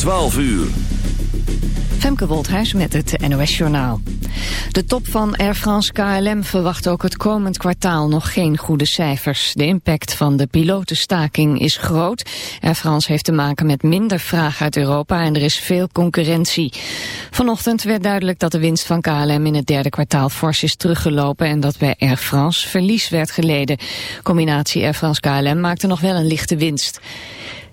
12 uur. Femke Woldhuis met het NOS Journaal. De top van Air France KLM verwacht ook het komend kwartaal nog geen goede cijfers. De impact van de pilotenstaking is groot. Air France heeft te maken met minder vraag uit Europa en er is veel concurrentie. Vanochtend werd duidelijk dat de winst van KLM in het derde kwartaal fors is teruggelopen en dat bij Air France verlies werd geleden. Combinatie Air France KLM maakte nog wel een lichte winst.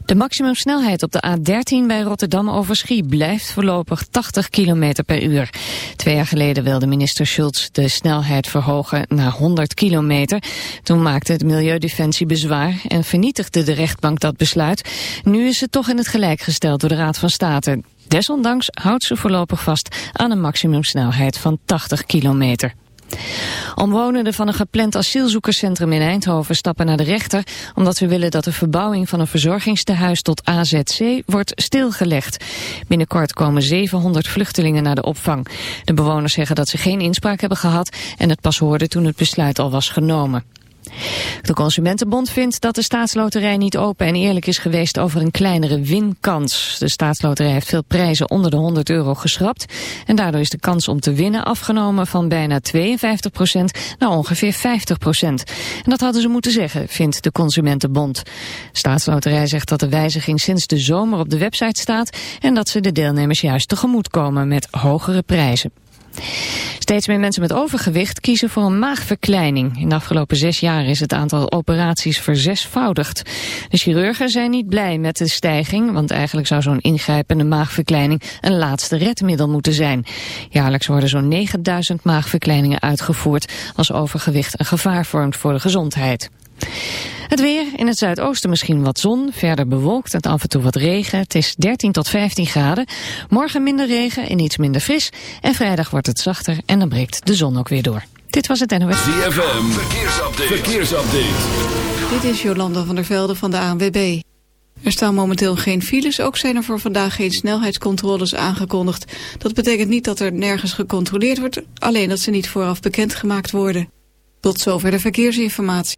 De maximumsnelheid op de A13 bij Rotterdam over Schie blijft voorlopig 80 km per uur. Twee jaar geleden wilde minister Schultz de snelheid verhogen naar 100 kilometer. Toen maakte het Milieudefensie bezwaar en vernietigde de rechtbank dat besluit. Nu is het toch in het gelijk gesteld door de Raad van State. Desondanks houdt ze voorlopig vast aan een maximumsnelheid van 80 kilometer. Omwonenden van een gepland asielzoekerscentrum in Eindhoven stappen naar de rechter... omdat ze willen dat de verbouwing van een verzorgingstehuis tot AZC wordt stilgelegd. Binnenkort komen 700 vluchtelingen naar de opvang. De bewoners zeggen dat ze geen inspraak hebben gehad... en het pas hoorden toen het besluit al was genomen. De Consumentenbond vindt dat de staatsloterij niet open en eerlijk is geweest over een kleinere winkans. De staatsloterij heeft veel prijzen onder de 100 euro geschrapt. En daardoor is de kans om te winnen afgenomen van bijna 52% naar ongeveer 50% En dat hadden ze moeten zeggen, vindt de Consumentenbond. Staatsloterij zegt dat de wijziging sinds de zomer op de website staat en dat ze de deelnemers juist tegemoet komen met hogere prijzen. Steeds meer mensen met overgewicht kiezen voor een maagverkleining. In de afgelopen zes jaar is het aantal operaties verzesvoudigd. De chirurgen zijn niet blij met de stijging, want eigenlijk zou zo'n ingrijpende maagverkleining een laatste redmiddel moeten zijn. Jaarlijks worden zo'n 9000 maagverkleiningen uitgevoerd als overgewicht een gevaar vormt voor de gezondheid. Het weer, in het zuidoosten misschien wat zon, verder bewolkt en af en toe wat regen. Het is 13 tot 15 graden. Morgen minder regen en iets minder fris. En vrijdag wordt het zachter en dan breekt de zon ook weer door. Dit was het NOS. ZFM, verkeersupdate. verkeersupdate. Dit is Jolanda van der Velde van de ANWB. Er staan momenteel geen files, ook zijn er voor vandaag geen snelheidscontroles aangekondigd. Dat betekent niet dat er nergens gecontroleerd wordt, alleen dat ze niet vooraf bekendgemaakt worden. Tot zover de verkeersinformatie.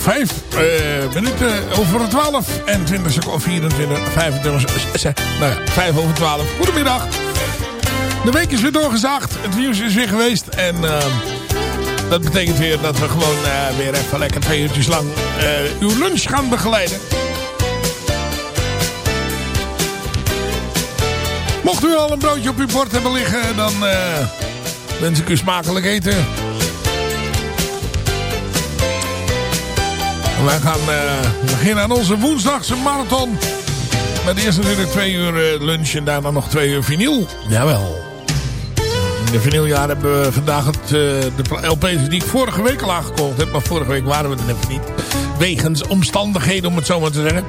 Vijf eh, minuten over twaalf en 20 seconden, 24, 25, eh, eh, nou ja, vijf over twaalf. Goedemiddag. De week is weer doorgezaagd, het nieuws is weer geweest en uh, dat betekent weer dat we gewoon weer even lekker twee uurtjes lang uw lunch gaan begeleiden. Mocht u al een broodje op uw bord hebben liggen, dan wens ik u smakelijk eten. Wij gaan uh, beginnen aan onze woensdagse marathon. Met eerst natuurlijk twee uur uh, lunch en daarna nog twee uur vinyl. Jawel. In de vinyljaar hebben we vandaag het, uh, de LP's die ik vorige week al aangekondigd heb. Maar vorige week waren we er even niet. Wegens omstandigheden om het zo maar te zeggen.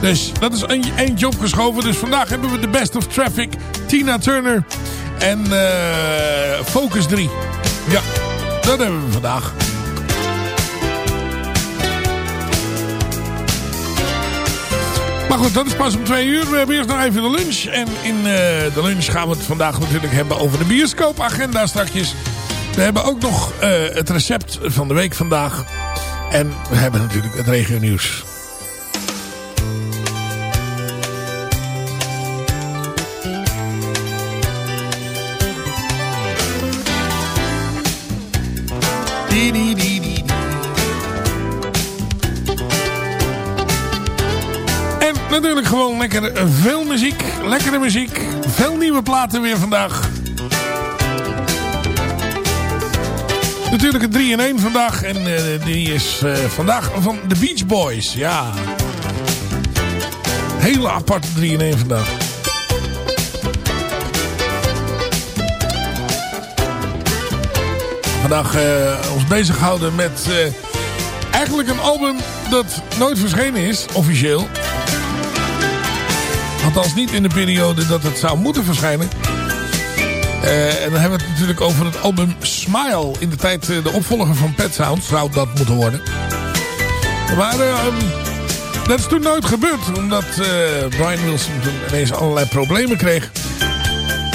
Dus dat is een, eentje opgeschoven. Dus vandaag hebben we de Best of Traffic, Tina Turner en Focus 3. Ja, dat hebben we vandaag. Maar goed, dat is pas om twee uur. We hebben eerst nog even de lunch. En in uh, de lunch gaan we het vandaag natuurlijk hebben over de bioscoopagenda strakjes. We hebben ook nog uh, het recept van de week vandaag. En we hebben natuurlijk het regio nieuws. Natuurlijk gewoon lekker veel muziek. Lekkere muziek. Veel nieuwe platen weer vandaag. Natuurlijk het 3 in 1 vandaag. En uh, die is uh, vandaag van de Beach Boys. Ja. Hele aparte 3 in 1 vandaag. Vandaag uh, ons bezighouden met eigenlijk een album dat nooit verschenen is, officieel. Althans niet in de periode dat het zou moeten verschijnen. Uh, en dan hebben we het natuurlijk over het album Smile. In de tijd uh, de opvolger van Pet Sounds zou dat moeten worden. Maar uh, dat is toen nooit gebeurd. Omdat Brian Wilson toen ineens allerlei problemen kreeg.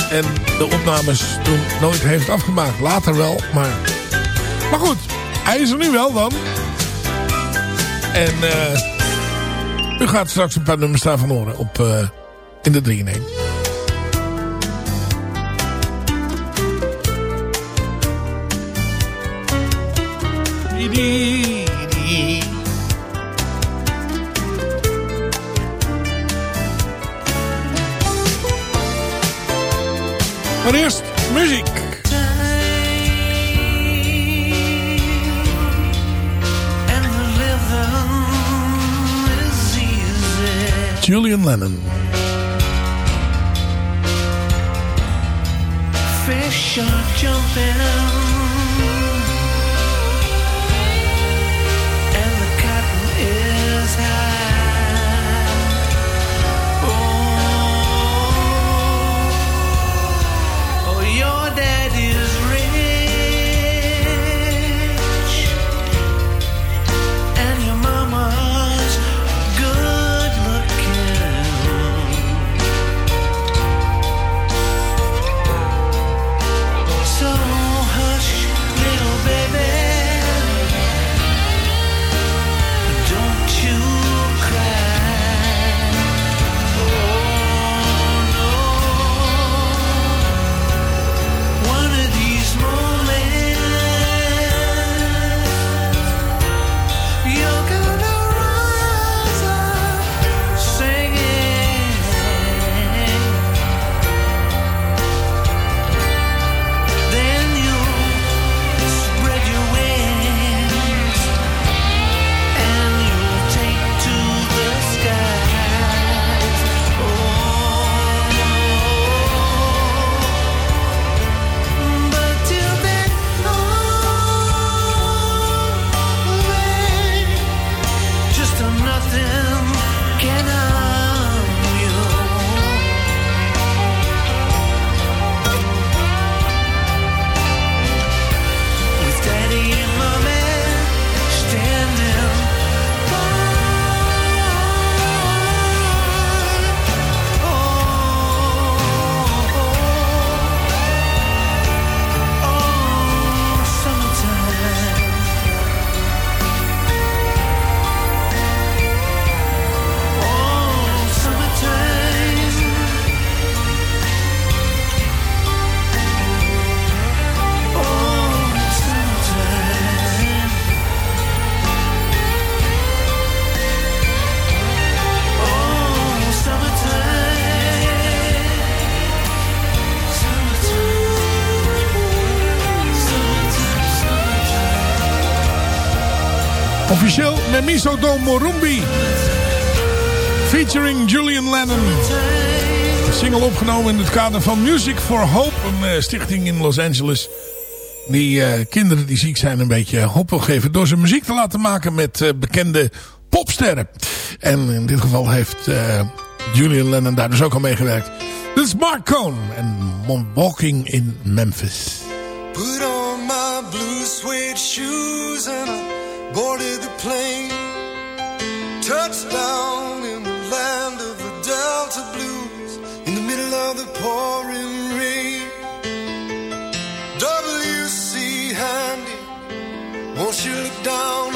En de opnames toen nooit heeft afgemaakt. Later wel, maar... Maar goed, hij is er nu wel dan. En u gaat straks een paar nummers daarvan horen op in de 3 in 1. Maar eerst Julian Lennon. fish are jumping and Officieel Memiso do Morumbi. Featuring Julian Lennon. Een single opgenomen in het kader van Music for Hope. Een uh, stichting in Los Angeles. Die uh, kinderen die ziek zijn een beetje hoop wil geven. Door ze muziek te laten maken met uh, bekende popsterren. En in dit geval heeft Julian Lennon daar dus ook al meegewerkt. Dit is Mark Cohn en Walking in Memphis. Put on my blue suede shoes and boarded the plane. touched down in the land of the Delta Blues in the middle of the pouring rain. W.C. Handy, won't you look down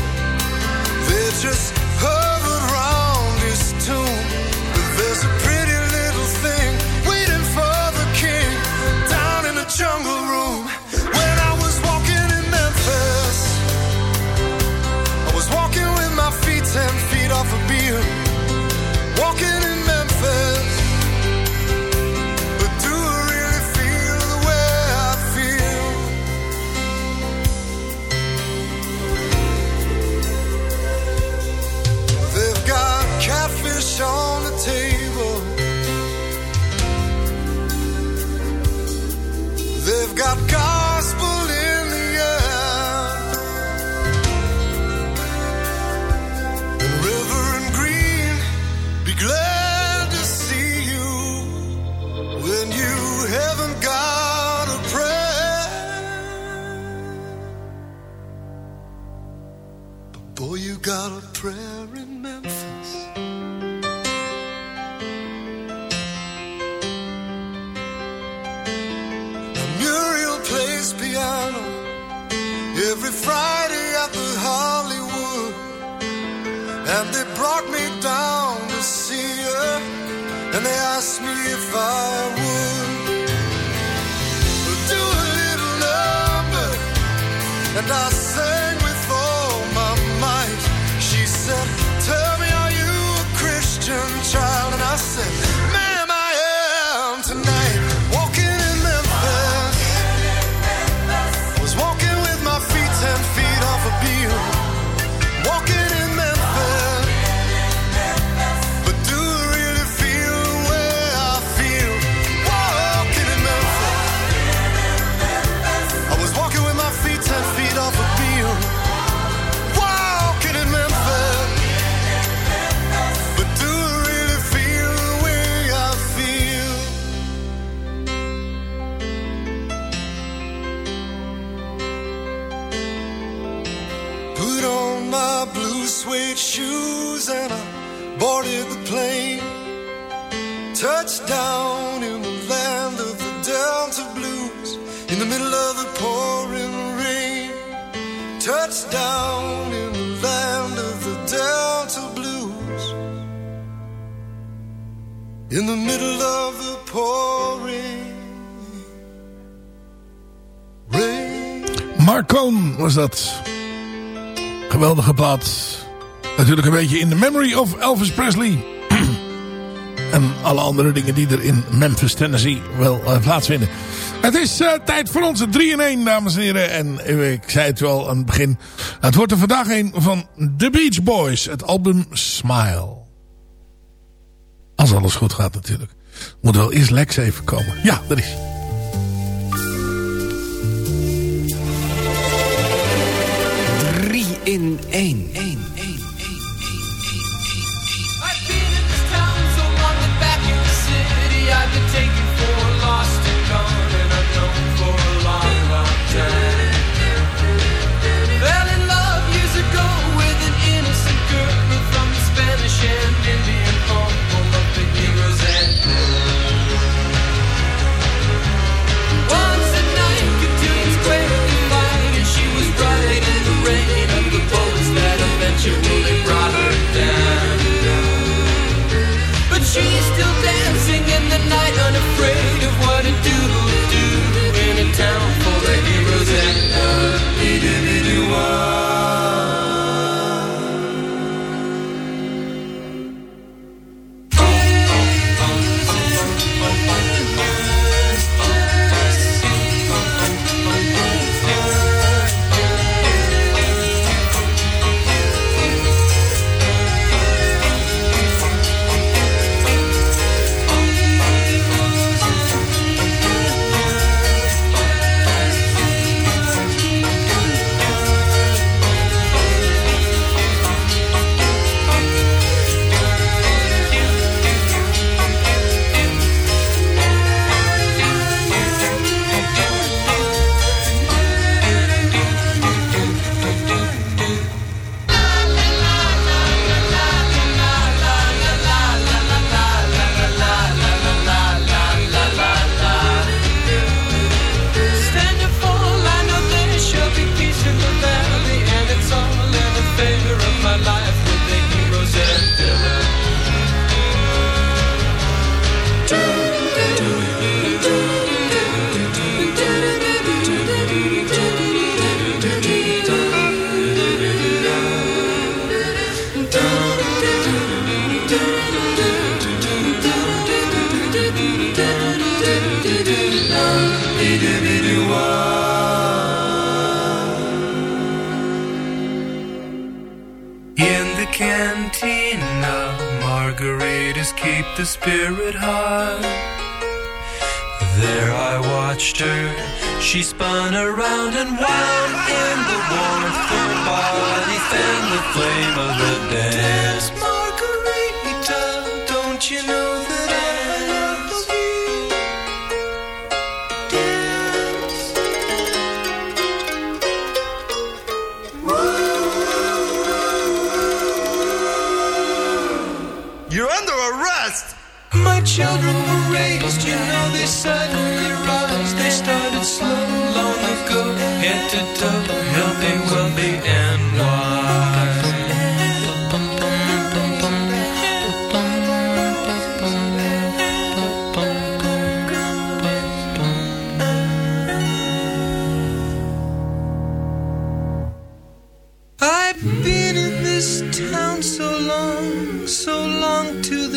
jungle be glad far Touchdown in the land of the Delta Blues in the middle of the pouring rain. Touchdown in the land of the Delta Blues in the middle of the pouring rain. Mark Cohn was dat. Geweldige plaat. Natuurlijk een beetje in the memory of Elvis Presley. En alle andere dingen die er in Memphis, Tennessee wel uh, plaatsvinden. Het is uh, tijd voor onze 3 in 1, dames en heren. En uh, ik zei het wel aan het begin. Het wordt er vandaag een van The Beach Boys. Het album Smile. Als alles goed gaat natuurlijk. Moet wel eerst Lex even komen. Ja, dat is. 3 in 1.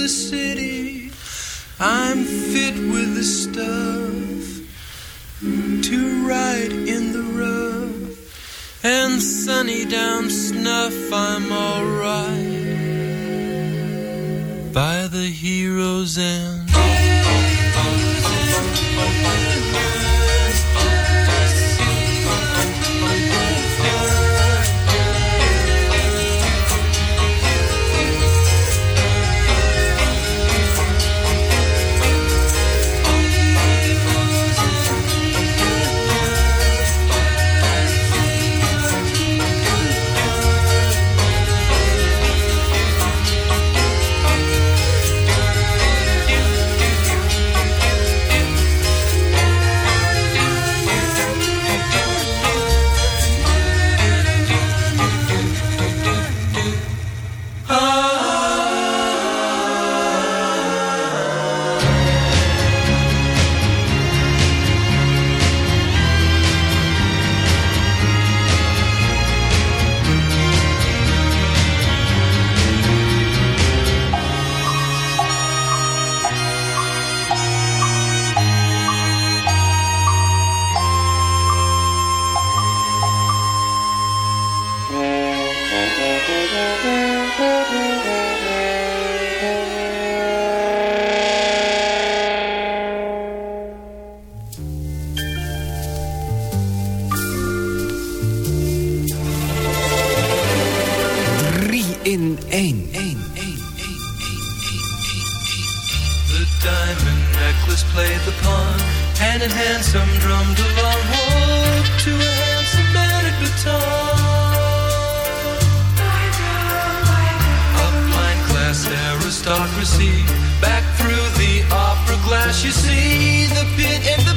The city. I'm fit with the stuff to ride in the rough and sunny down snuff. I'm alright by the hero's end. The diamond necklace played the pawn. Hand in hand, some drummed along. Woke to a handsome man at baton. Upline class aristocracy. Back through the opera glass, you see the pit and the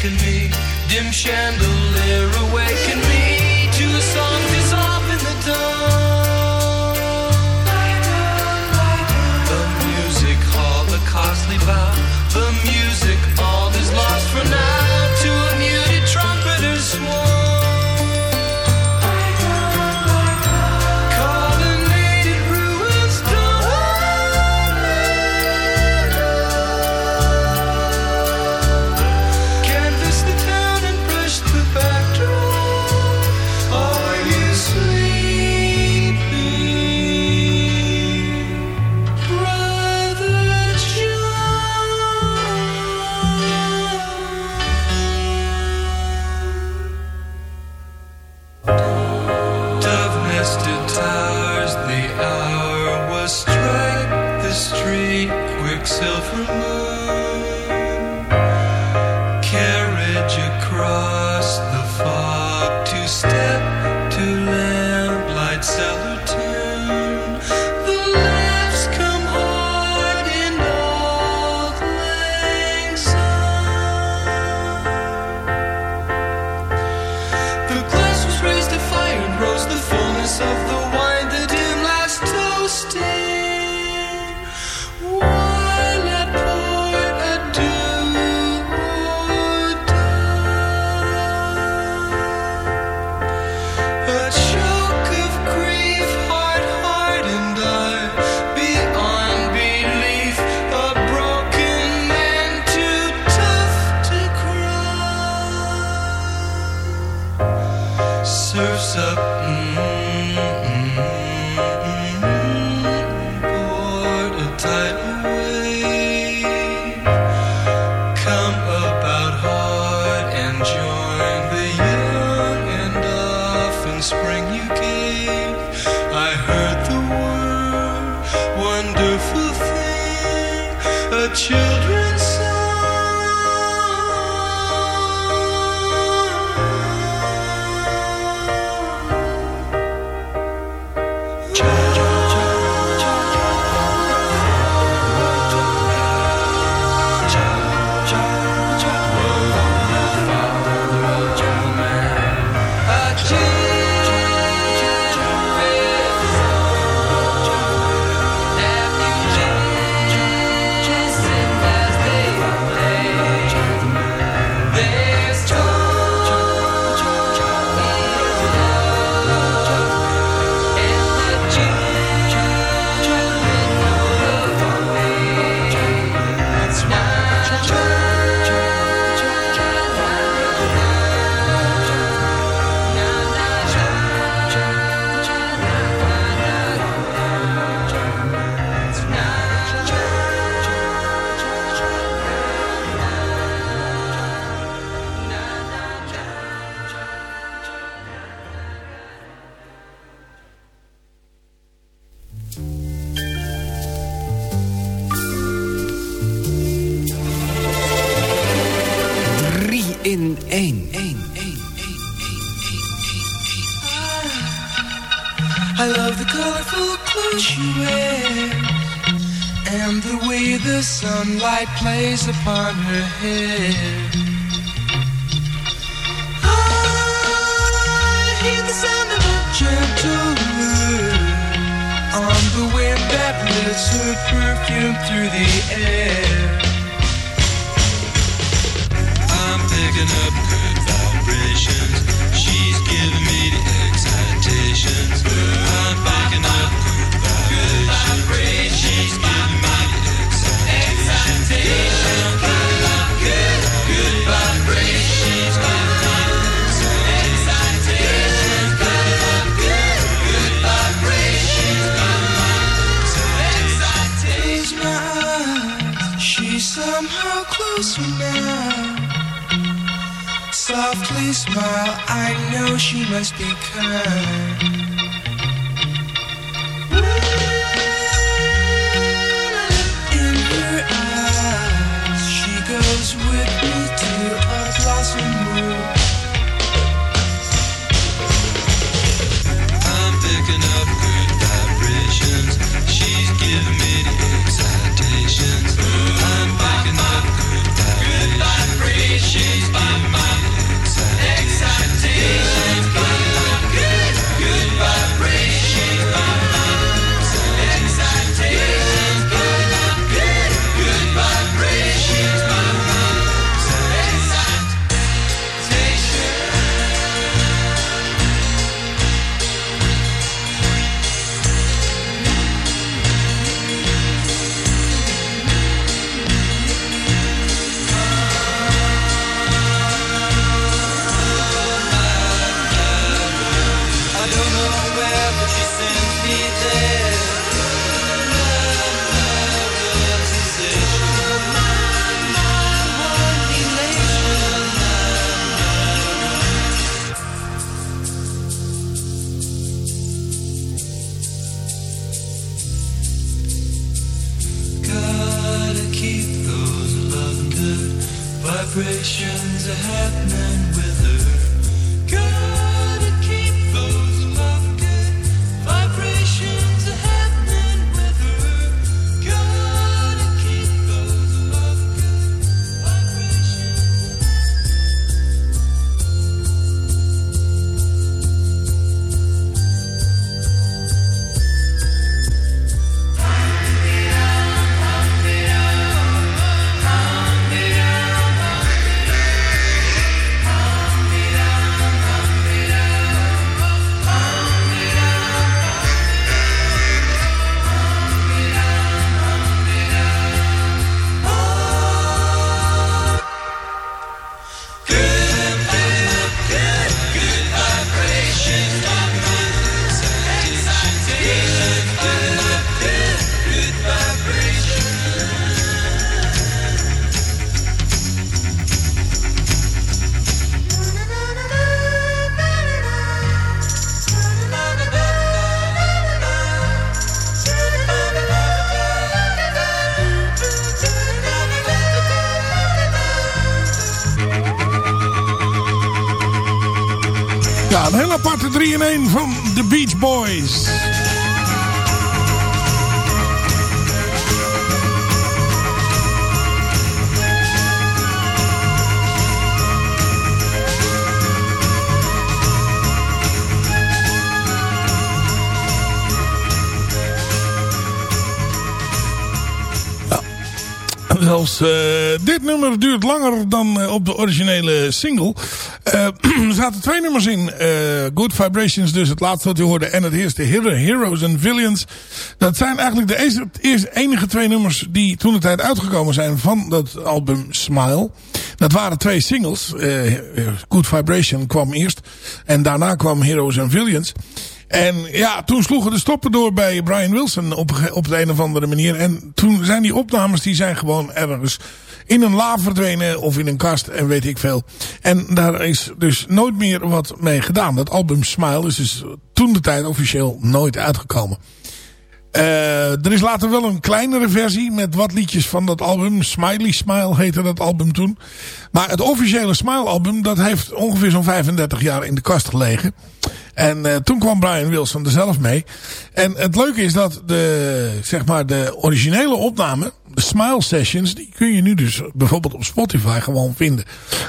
awaken me, dim chandelier awaken me. Nummer duurt langer dan uh, op de originele single. Uh, er zaten twee nummers in. Good Vibrations, dus het laatste wat u hoorde. En het eerste Heroes and Villains. Dat zijn eigenlijk de eerste, enige twee nummers die toen de tijd uitgekomen zijn van dat album Smile. Dat waren twee singles. Good Vibration kwam eerst. En daarna kwam Heroes and Villains. En ja, toen sloegen de stoppen door bij Brian Wilson op, op de een of andere manier. En toen zijn die opnames, die zijn gewoon ergens in een la verdwenen of in een kast en weet ik veel. En daar is dus nooit meer wat mee gedaan. Dat album Smile is dus toen de tijd officieel nooit uitgekomen. Uh, er is later wel een kleinere versie met wat liedjes van dat album. Smiley Smile heette dat album toen. Maar het officiële Smile album, dat heeft ongeveer zo'n 35 jaar in de kast gelegen. En uh, toen kwam Brian Wilson er zelf mee. En het leuke is dat de, zeg maar, de originele opname, de Smile Sessions, die kun je nu dus bijvoorbeeld op Spotify gewoon vinden.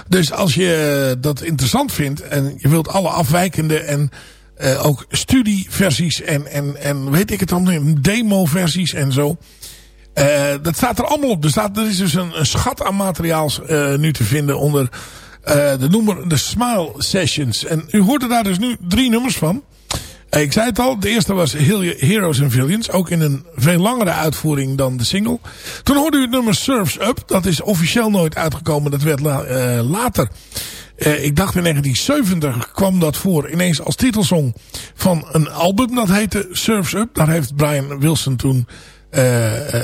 Dus als je dat interessant vindt en je wilt alle afwijkende en uh, ook studieversies en, en, en weet ik het dan, demo-versies en zo. Uh, dat staat er allemaal op. Er, staat, er is dus een, schat aan materiaals nu te vinden onder de noemer de Smile Sessions. En u hoort er daar dus nu drie nummers van. Uh, ik zei het al, de eerste was Heroes and Villains. Ook in een veel langere uitvoering dan de single. Toen hoorde u het nummer Surfs Up. Dat is officieel nooit uitgekomen. Dat werd uh, later. ik dacht in 1970 kwam dat voor ineens als titelsong van een album. Dat heette Surfs Up. Daar heeft Brian Wilson toen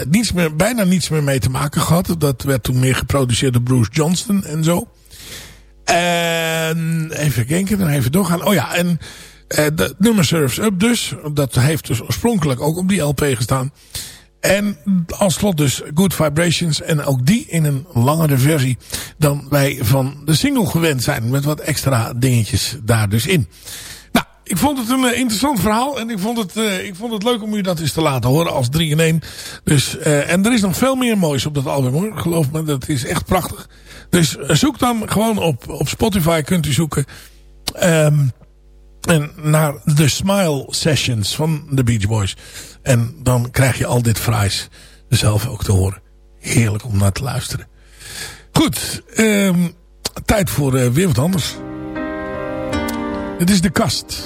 niets meer, bijna niets meer mee te maken gehad. Dat werd toen meer geproduceerd door Bruce Johnston en zo. En even kijken, dan even doorgaan. Oh ja, en uh, de nummer Surfs Up dus. Dat heeft dus oorspronkelijk ook op die LP gestaan. En als slot dus Good Vibrations. En ook die in een langere versie dan wij van de single gewend zijn. Met wat extra dingetjes daar dus in. Nou, ik vond het een uh, interessant verhaal. En ik vond, het, uh, ik vond het leuk om u dat eens te laten horen als 3 in 1. Dus, en er is nog veel meer moois op dat album hoor. Geloof me, dat is echt prachtig. Dus zoek dan gewoon op, op Spotify kunt u zoeken. Um, en naar de Smile Sessions van de Beach Boys. En dan krijg je al dit fraais zelf ook te horen. Heerlijk om naar te luisteren. Goed, um, tijd voor uh, weer wat anders. Dit is De Kast.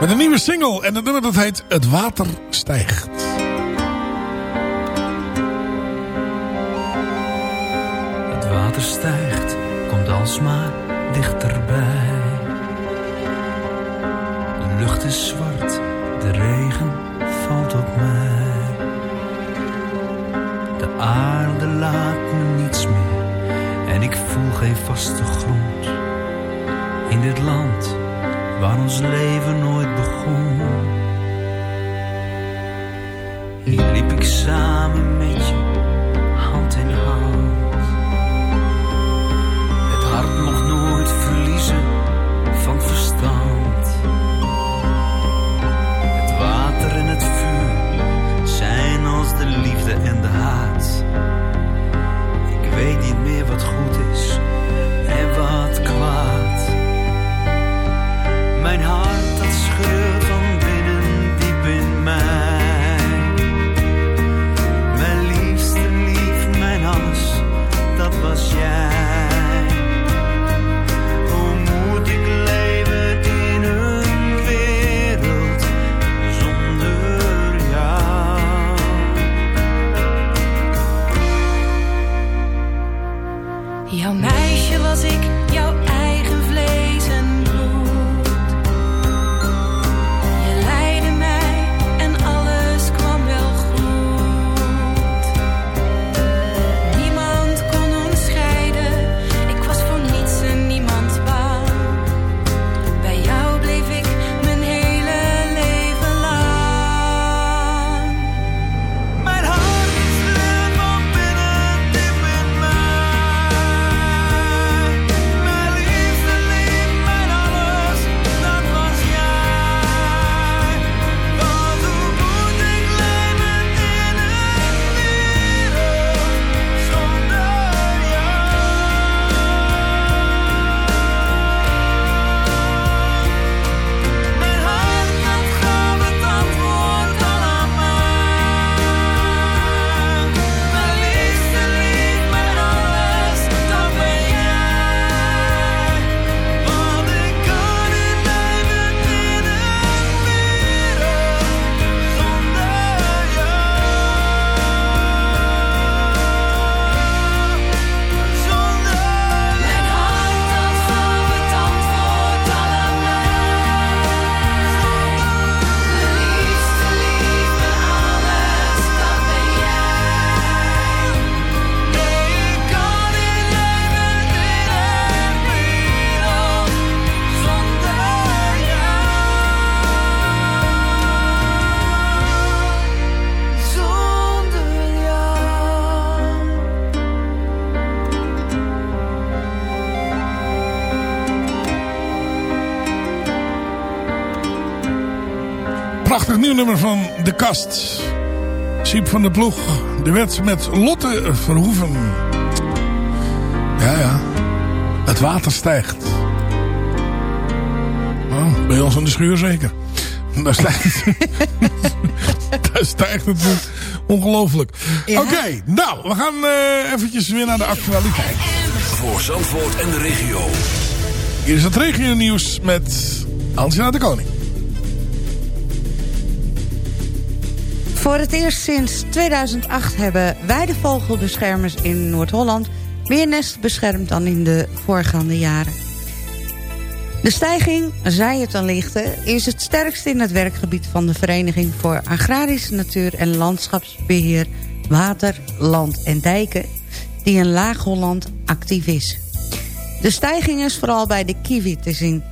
Met een nieuwe single en dat nummer dat heet Het Water Stijgt. Water stijgt, komt alsmaar dichterbij. De lucht is zwart, de regen valt op mij. De aarde laat me niets meer en ik voel geen vaste grond. In dit land waar ons leven nooit begon. Hier liep ik samen met je, hand in hand nieuw nummer van De Kast. Siep van de Ploeg. De wet met Lotte Verhoeven. Ja, ja. Het water stijgt. Nou, bij ons in de schuur zeker. Daar stijgt het, daar stijgt het ongelooflijk. Oké, nou, we gaan uh, eventjes weer naar de actualiteit. Voor Zandvoort en de regio. Hier is het regio nieuws met Angela de Koning. Voor het eerst sinds 2008 hebben weidevogelbeschermers in Noord-Holland... meer nesten beschermd dan in de voorgaande jaren. De stijging, zij het dan lichten, is het sterkst in het werkgebied van de Vereniging voor Agrarische Natuur en Landschapsbeheer Water, Land en Dijken, die in Laag-Holland actief is. De stijging is vooral bij de kiwi te zien.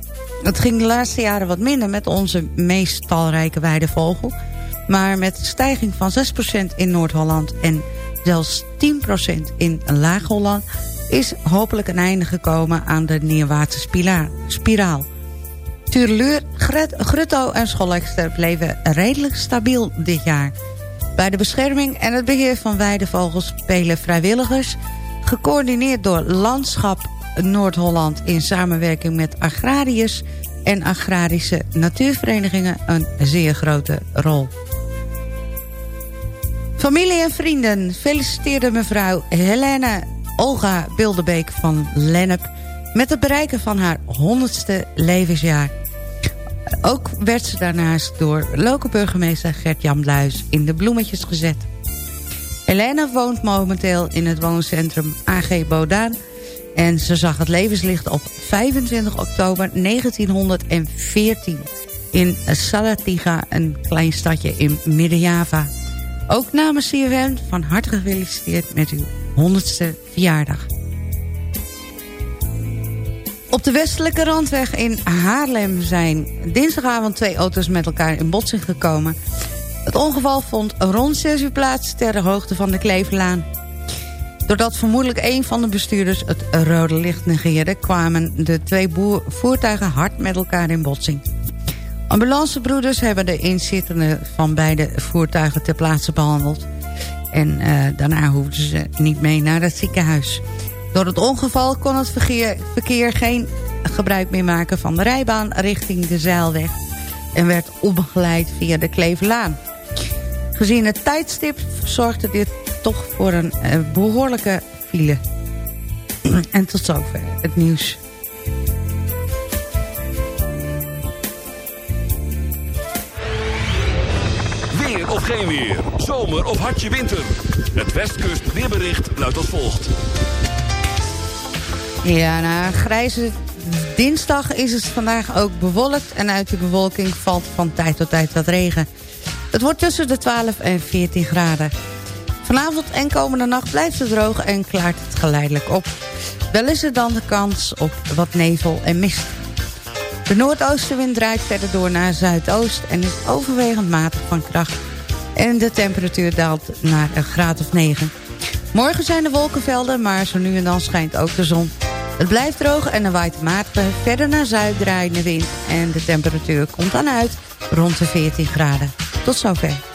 Het ging de laatste jaren wat minder met onze meest talrijke weidevogel, maar met stijging van 6% in Noord-Holland en zelfs 10% in Laag-Holland is hopelijk een einde gekomen aan de neerwaartse spiraal. Tureluur, Grutto en Scholekster bleven redelijk stabiel dit jaar. Bij de bescherming en het beheer van weidevogels spelen vrijwilligers... gecoördineerd door Landschap Noord-Holland... in samenwerking met agrariërs en agrarische natuurverenigingen... een zeer grote rol. Familie en vrienden feliciteerden mevrouw Helene Olga Bilderbeek van Lennep... met het bereiken van haar 100ste levensjaar. Ook werd ze daarnaast door lokale burgemeester Gert-Jan Bluis in de bloemetjes gezet. Helena woont momenteel in het wooncentrum AG Bodaan... en ze zag het levenslicht op 25 oktober 1914 in Salatiga, een klein stadje in Midden-Java. Ook namens CFM van harte gefeliciteerd met uw 100ste verjaardag. Op de westelijke randweg in Haarlem zijn dinsdagavond twee auto's met elkaar in botsing gekomen. Het ongeval vond rond 6 uur plaats ter hoogte van de Kleverlaan. Doordat vermoedelijk een van de bestuurders het rode licht negeerde... kwamen de twee voertuigen hard met elkaar in botsing. Ambulancebroeders hebben de inzittenden van beide voertuigen ter plaatse behandeld. En uh, daarna hoefden ze niet mee naar het ziekenhuis. Door het ongeval kon het verkeer, geen gebruik meer maken van de rijbaan richting de Zeilweg. En werd omgeleid via de Kleverlaan. Gezien het tijdstip zorgde dit toch voor een uh, behoorlijke file. en tot zover het nieuws. Geen weer. Zomer of hartje winter. Het Westkust weerbericht luidt als volgt. Ja, na grijze dinsdag is het vandaag ook bewolkt... en uit de bewolking valt van tijd tot tijd wat regen. Het wordt tussen de 12 en 14 graden. Vanavond en komende nacht blijft het droog en klaart het geleidelijk op. Wel is er dan de kans op wat nevel en mist. De noordoostenwind draait verder door naar zuidoost... en is overwegend matig van kracht en de temperatuur daalt naar een graad of 9. Morgen zijn er wolkenvelden, maar zo nu en dan schijnt ook de zon. Het blijft droog en er waait matige verder naar zuid draaiende wind. En de temperatuur komt dan uit rond de 14 graden. Tot zover.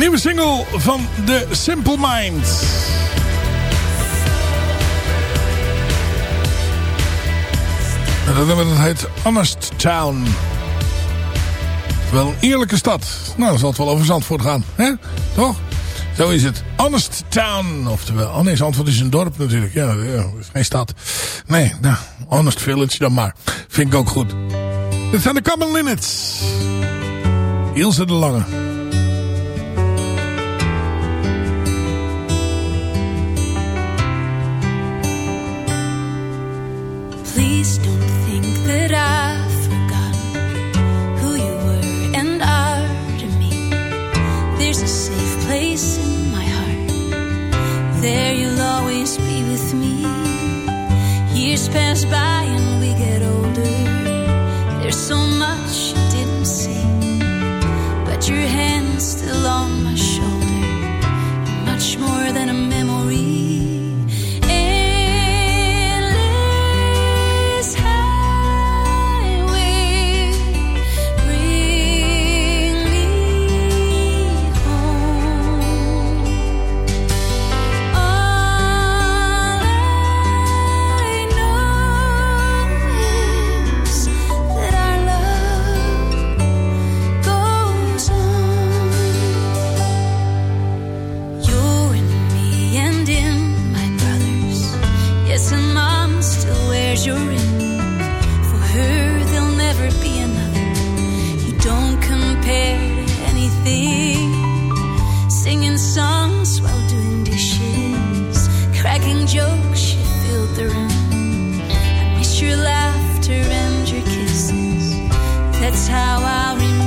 Nieuwe single van The Simple Minds. Dat nummer dat heet Honest Town. Wel een eerlijke stad. Nou, dan zal het wel over Zandvoort gaan. hè? Toch? Zo is het. Honest Town. Oftewel, oh nee, Zandvoort is een dorp natuurlijk. Ja, ja is geen stad. Nee, nou, Honest Village dan maar. Vind ik ook goed. Dit zijn de Common Linnets. Ilse de Lange. Place in my heart. There you'll always be with me. Years pass by and we get older. There's so much you didn't see. But your hand's still on my That's how I'll remember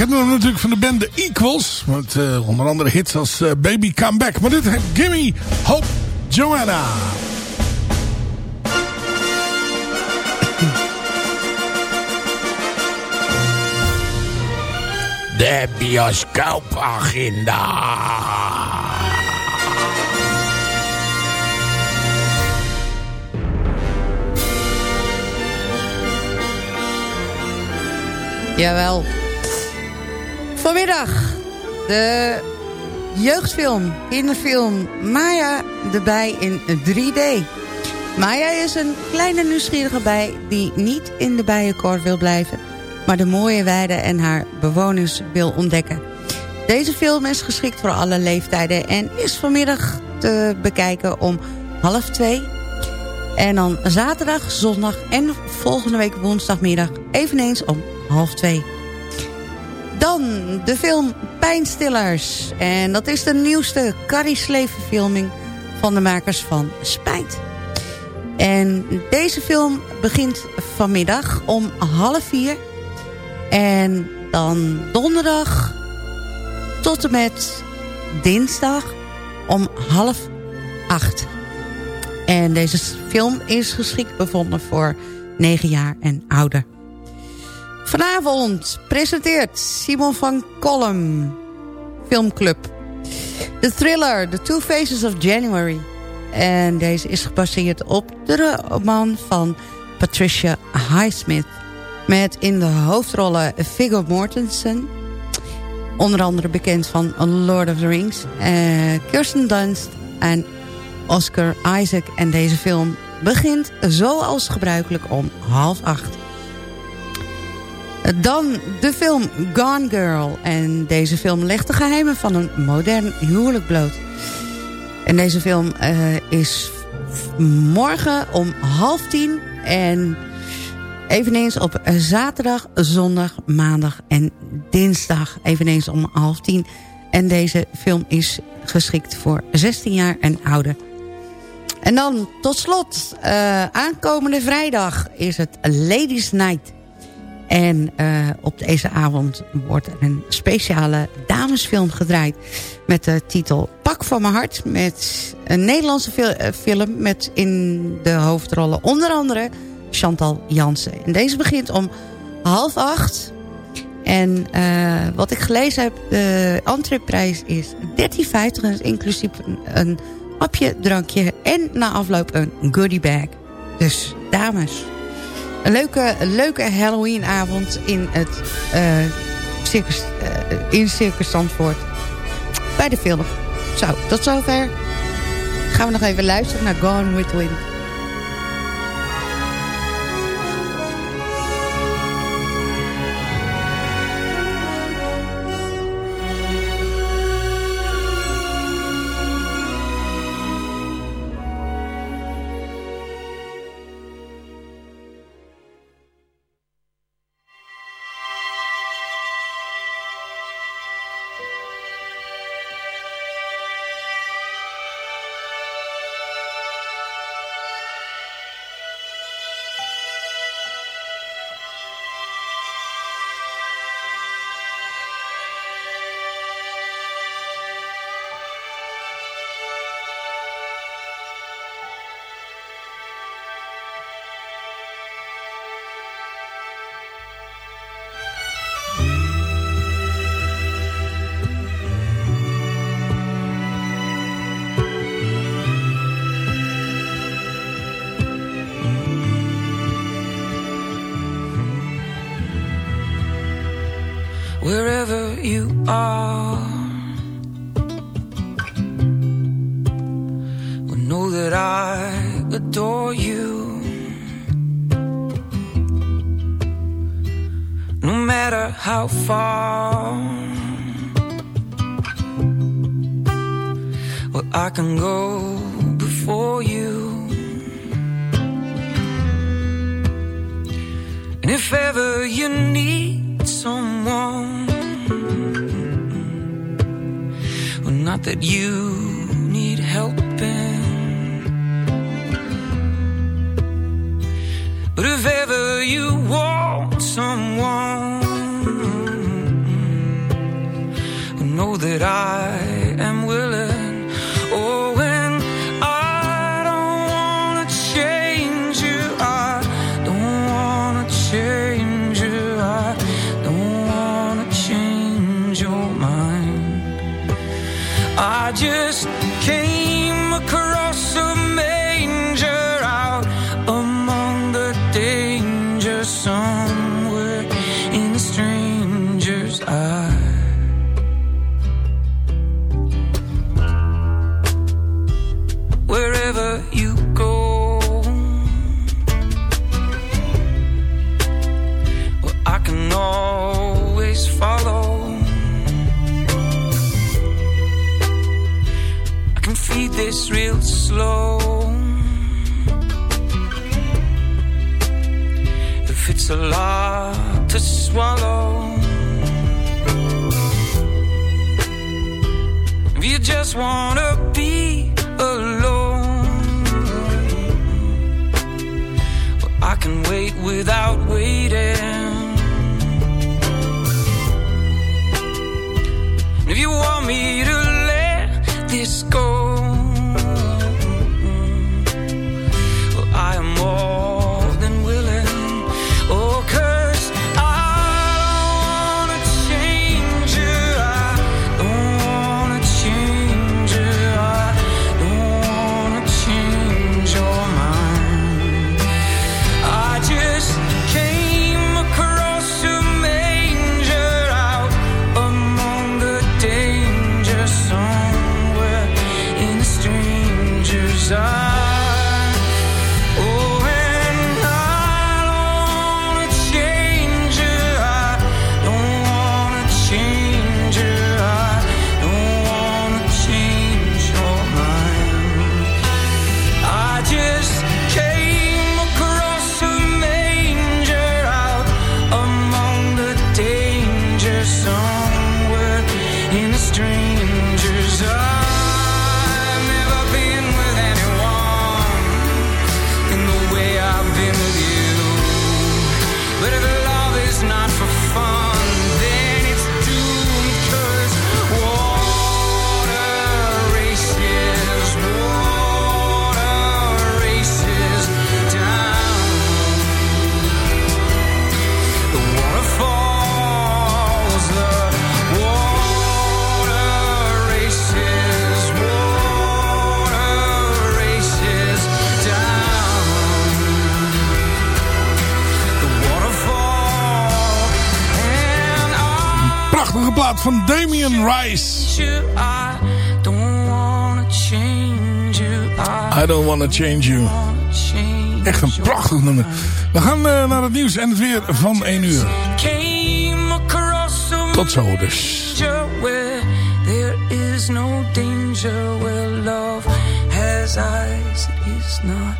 kennen hem natuurlijk van de band The Equals. Met uh, onder andere hits als uh, Baby Come Back. Maar dit heet Gimme Hope Joanna. De bioscoopagenda. Jawel. Vanmiddag de jeugdfilm, kinderfilm Maya de bij in 3D. Maya is een kleine nieuwsgierige bij die niet in de bijenkorf wil blijven... maar de mooie weide en haar bewoners wil ontdekken. Deze film is geschikt voor alle leeftijden en is vanmiddag te bekijken om half twee. En dan zaterdag, zondag en volgende week woensdagmiddag eveneens om half twee. Dan de film Pijnstillers. En dat is de nieuwste Carrie Sleven van de makers van Spijt. En deze film begint vanmiddag om half vier. En dan donderdag tot en met dinsdag om half acht. En deze film is geschikt bevonden voor 9 jaar en ouder. Vanavond presenteert Simon van Kolm Filmclub. De thriller The Two Faces of January. En deze is gebaseerd op de roman van Patricia Highsmith. Met in de hoofdrollen Viggo Mortensen. Onder andere bekend van Lord of the Rings. Uh, Kirsten Dunst en Oscar Isaac. En deze film begint zoals gebruikelijk om half acht. Dan de film Gone Girl. En deze film legt de geheimen van een modern huwelijk bloot. En deze film uh, is morgen om half tien. En eveneens op zaterdag, zondag, maandag en dinsdag. Eveneens om half tien. En deze film is geschikt voor 16 jaar en ouder. En dan tot slot, uh, aankomende vrijdag is het Ladies Night. En uh, op deze avond wordt een speciale damesfilm gedraaid... met de titel Pak van mijn hart. Met een Nederlandse eh, film met in de hoofdrollen onder andere Chantal Jansen. En deze begint om half acht. En uh, wat ik gelezen heb, de entreeprijs is 13,50. Inclusief een, een hapje, drankje en na afloop een goodiebag. Dus dames... Een leuke, leuke Halloweenavond in het uh, circus, uh, in Circus Zandvoort. Bij de film. Zo, tot zover. Gaan we nog even luisteren naar Gone with Wind. know that I Damien Rice. I don't wanna change you. Echt een prachtig nummer. We gaan uh, naar het nieuws en het weer van 1 uur. Tot zo dus. There is no danger where love has eyes. It is not